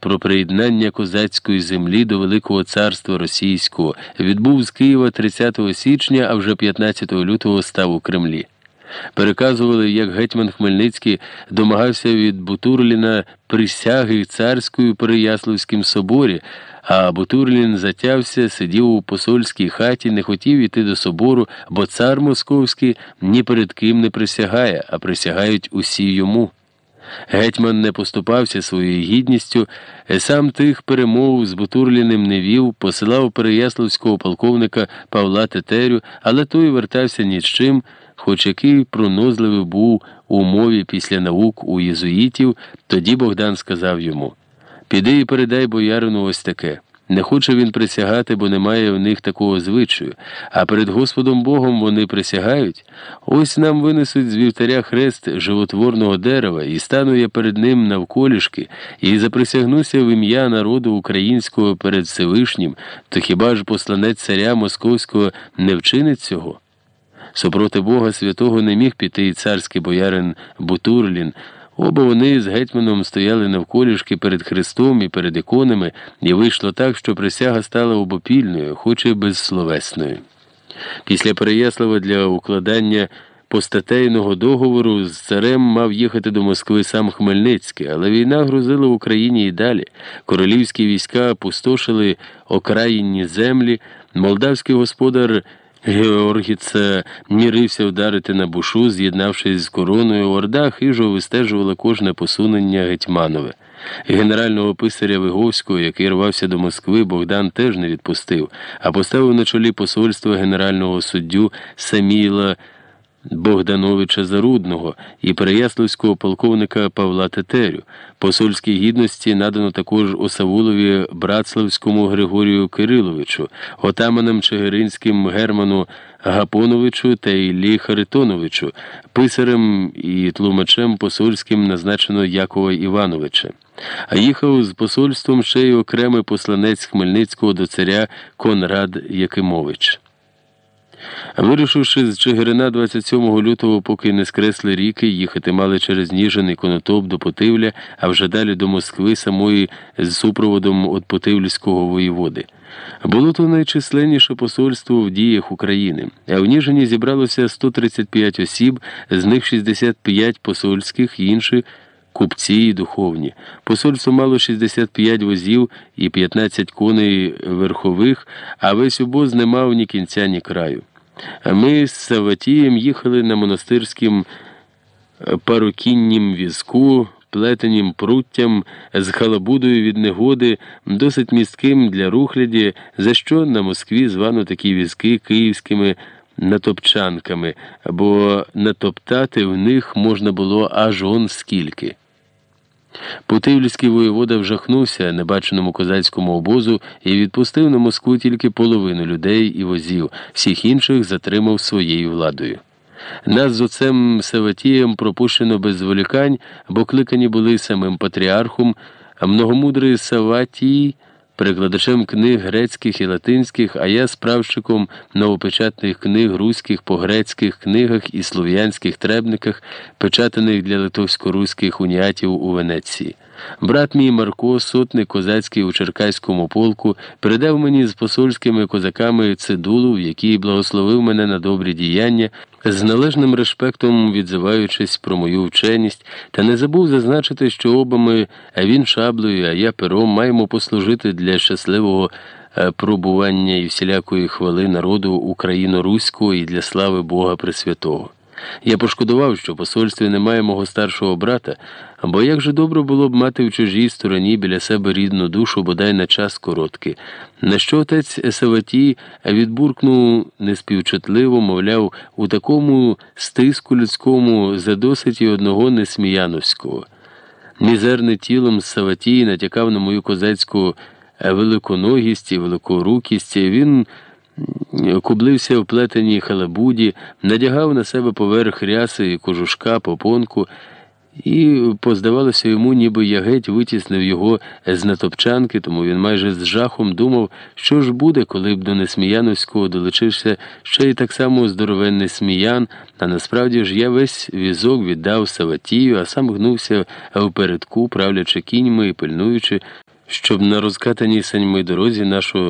про приєднання козацької землі до Великого царства Російського відбув з Києва 30 січня, а вже 15 лютого став у Кремлі. Переказували, як гетьман Хмельницький домагався від Бутурліна присяги царської при Ясловському соборі, а Бутурлін затявся, сидів у посольській хаті, не хотів іти до собору, бо цар московський ні перед ким не присягає, а присягають усі йому. Гетьман не поступався своєю гідністю, сам тих перемов з Бутурліним не вів, посилав переяславського полковника Павла Тетерю, але той вертався ні з чим, хоч який пронозливий був у мові після наук у єзуїтів, тоді Богдан сказав йому Піди і передай боярину ось таке. Не хоче він присягати, бо немає в них такого звичаю, а перед Господом Богом вони присягають. Ось нам винесуть з вівтаря хрест животворного дерева, і стану я перед ним навколішки, і заприсягнуся в ім'я народу українського перед Всевишнім, то хіба ж посланець царя Московського не вчинить цього? Супроти Бога святого не міг піти і царський боярин Бутурлін. Оба вони з гетьманом стояли навколішки перед Христом і перед іконами, і вийшло так, що присяга стала обопільною, хоч і безсловесною. Після Переяслава для укладання постатейного договору з царем мав їхати до Москви сам Хмельницький, але війна грузила Україні і далі. Королівські війська пустошили окраїнні землі, молдавський господар. Георгіце мірився вдарити на бушу, з'єднавшись з короною, орда хижо вистежувала кожне посунення Гетьманове. Генерального писаря Виговського, який рвався до Москви, Богдан теж не відпустив, а поставив на чолі посольства генерального суддю Саміла. Богдановича Зарудного і Переяславського полковника Павла Тетерю. Посольській гідності надано також Осавулові Братславському Григорію Кириловичу, отаманам Чигиринським Герману Гапоновичу та Іллі Харитоновичу, писарем і тлумачем посольським назначено Якова Івановича. А їхав з посольством ще й окремий посланець Хмельницького до царя Конрад Якимович. Вирушивши з Чигирина 27 лютого, поки не скресли ріки, їхати мали через Ніжин і Конотоп до Потивля, а вже далі до Москви самої з супроводом від Потивльського воєводи. Було то найчисленніше посольство в діях України, а в Ніжині зібралося 135 осіб, з них 65 посольських, інші купці і духовні. Посольство мало 65 возів і 15 коней верхових, а весь обоз не мав ні кінця, ні краю. Ми з Саватієм їхали на монастирським е, парокіннім візку, плетенім пруттям з халабудою від негоди, досить містким для рухляді, за що на Москві звано такі візки київськими натопчанками, бо натоптати в них можна було аж он скільки. Путивльський воєвода вжахнувся небаченому козацькому обозу і відпустив на Москву тільки половину людей і возів, всіх інших затримав своєю владою. Нас з оцем Саватієм пропущено без зволікань, бо кликані були самим патріархом, а многомудрий Саватій – перекладачем книг грецьких і латинських, а я справщиком новопечатних книг руських по грецьких книгах і слов'янських требниках, печатаних для литовсько-руських уніатів у Венеції. Брат мій Марко, сотник козацький у Черкаському полку, передав мені з посольськими козаками цидулу, в якій благословив мене на добрі діяння, з належним респектом відзиваючись про мою вченість, та не забув зазначити, що оба ми, а він шаблею, а я пером, маємо послужити для щасливого е, пробування і всілякої хвали народу україно-руського і для слави Бога Пресвятого. Я пошкодував, що в посольстві немає мого старшого брата, бо як же добре було б мати в чужій стороні біля себе рідну душу, бодай на час короткий. На що отець Саватій відбуркнув неспівчутливо, мовляв, у такому стиску людському задосить і одного несміяновського. Мізерне тілом Саватій натякав на мою козацьку великоногість і великорукість. Він кублився в плетеній халабуді, надягав на себе поверх ряси кожушка, попонку, і поздавалося йому, ніби я геть витіснив його з натопчанки, тому він майже з жахом думав, що ж буде, коли б до Несміяновського долучився ще й так само здоровенний сміян, а насправді ж я весь візок віддав Саватію, а сам гнувся в передку, правлячи кіньми і пильнуючи. щоб на розкатаній саньми дорозі нашу